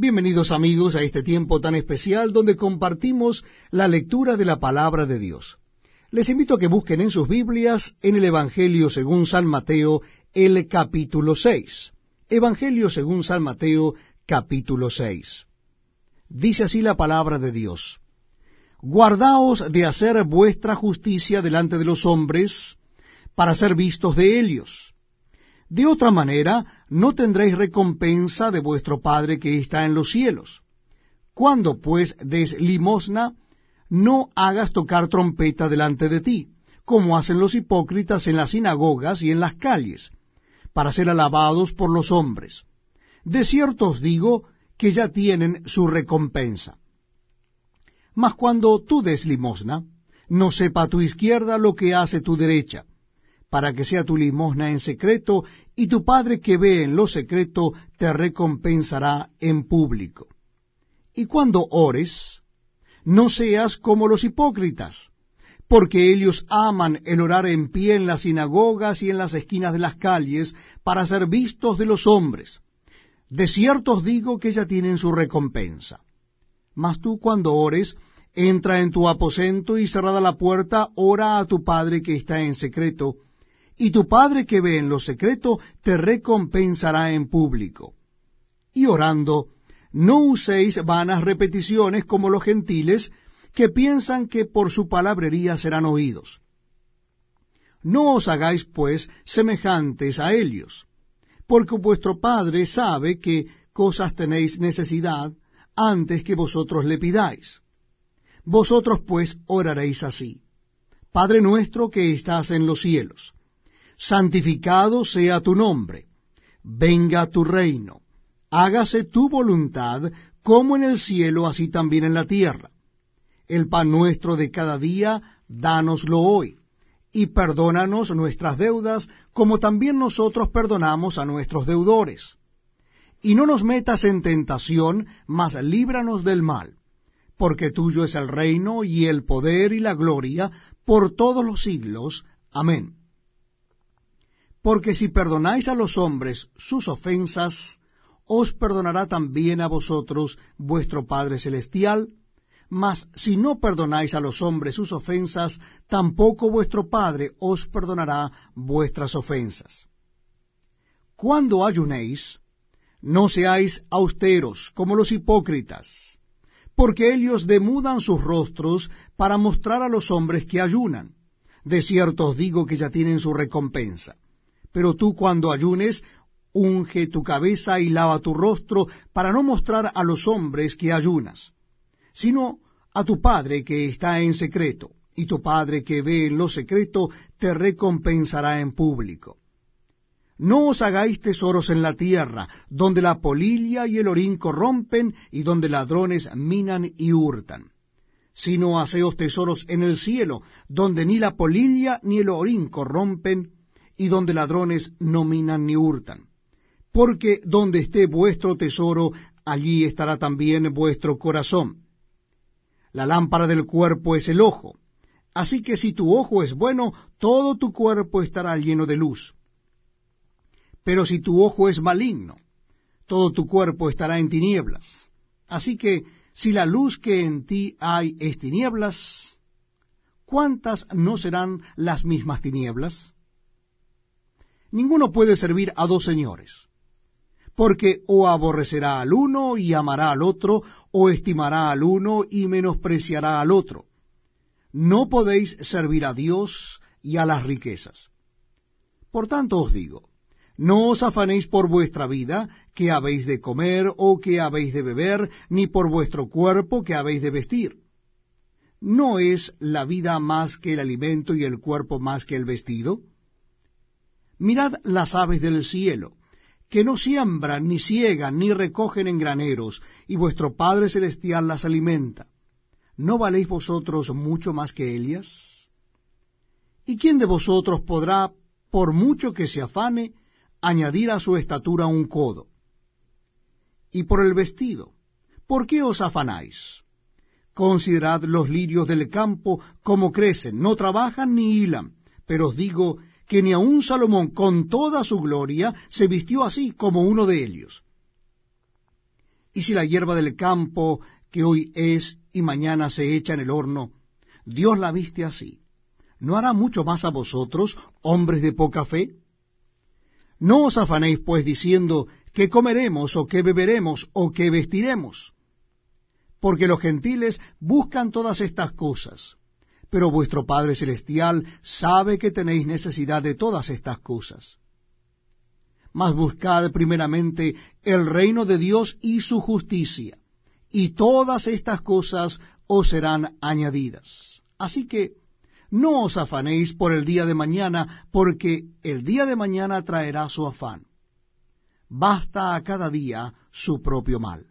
Bienvenidos amigos a este tiempo tan especial donde compartimos la lectura de la palabra de Dios. Les invito a que busquen en sus Biblias en el Evangelio según San Mateo el capítulo 6. Evangelio según San Mateo capítulo 6. Dice así la palabra de Dios. Guardaos de hacer vuestra justicia delante de los hombres para ser vistos de ellos. De otra manera, no tendréis recompensa de vuestro Padre que está en los cielos. Cuando pues des limosna, no hagas tocar trompeta delante de ti, como hacen los hipócritas en las sinagogas y en las calles, para ser alabados por los hombres. De cierto os digo que ya tienen su recompensa. Mas cuando tú des limosna, no sepa tu izquierda lo que hace tu derecha, para que sea tu limosna en secreto, y tu Padre que ve en lo secreto te recompensará en público. Y cuando ores, no seas como los hipócritas, porque ellos aman el orar en pie en las sinagogas y en las esquinas de las calles para ser vistos de los hombres. De cierto os digo que ya tienen su recompensa. Mas tú cuando ores, entra en tu aposento y cerrada la puerta, ora a tu Padre que está en secreto, y tu Padre que ve en lo secreto te recompensará en público. Y orando, no uséis vanas repeticiones como los gentiles, que piensan que por su palabrería serán oídos. No os hagáis, pues, semejantes a ellos, porque vuestro Padre sabe que cosas tenéis necesidad antes que vosotros le pidáis. Vosotros, pues, oraréis así. Padre nuestro que estás en los cielos, santificado sea tu nombre, venga tu reino hágase tu voluntad, como en el cielo, así también en la tierra. El pan nuestro de cada día, dánoslo hoy, y perdónanos nuestras deudas, como también nosotros perdonamos a nuestros deudores. Y no nos metas en tentación, mas líbranos del mal, porque tuyo es el reino, y el poder, y la gloria, por todos los siglos. Amén. Porque si perdonáis a los hombres sus ofensas, os perdonará también a vosotros vuestro Padre Celestial, mas si no perdonáis a los hombres sus ofensas, tampoco vuestro Padre os perdonará vuestras ofensas. Cuando ayunéis, no seáis austeros como los hipócritas, porque ellos demudan sus rostros para mostrar a los hombres que ayunan. De cierto os digo que ya tienen su recompensa. Pero tú cuando ayunes, unge tu cabeza y lava tu rostro, para no mostrar a los hombres que ayunas, sino a tu Padre que está en secreto, y tu Padre que ve en lo secreto te recompensará en público. No os hagáis tesoros en la tierra, donde la polilla y el orín corrompen, y donde ladrones minan y hurtan, sino haceos tesoros en el cielo, donde ni la polilla ni el orín corrompen, y donde ladrones no minan ni hurtan porque donde esté vuestro tesoro, allí estará también vuestro corazón. La lámpara del cuerpo es el ojo, así que si tu ojo es bueno, todo tu cuerpo estará lleno de luz. Pero si tu ojo es maligno, todo tu cuerpo estará en tinieblas. Así que si la luz que en ti hay es tinieblas, ¿cuántas no serán las mismas tinieblas? Ninguno puede servir a dos señores porque o aborrecerá al uno y amará al otro, o estimará al uno y menospreciará al otro. No podéis servir a Dios y a las riquezas. Por tanto os digo, no os afanéis por vuestra vida, que habéis de comer o que habéis de beber, ni por vuestro cuerpo, que habéis de vestir. ¿No es la vida más que el alimento y el cuerpo más que el vestido? Mirad las aves del cielo, que no siembran, ni ciegan, ni recogen en graneros, y vuestro Padre Celestial las alimenta. ¿No valéis vosotros mucho más que ellas? ¿Y quién de vosotros podrá, por mucho que se afane, añadir a su estatura un codo? Y por el vestido, ¿por qué os afanáis? Considerad los lirios del campo como crecen, no trabajan ni hilan, pero os digo que ni aun Salomón con toda su gloria se vistió así como uno de ellos. Y si la hierba del campo, que hoy es y mañana se echa en el horno, Dios la viste así, ¿no hará mucho más a vosotros, hombres de poca fe? No os afanéis pues diciendo, ¿qué comeremos o qué beberemos o qué vestiremos? Porque los gentiles buscan todas estas cosas, pero vuestro Padre Celestial sabe que tenéis necesidad de todas estas cosas. Mas buscad primeramente el reino de Dios y su justicia, y todas estas cosas os serán añadidas. Así que no os afanéis por el día de mañana, porque el día de mañana traerá su afán. Basta a cada día su propio mal.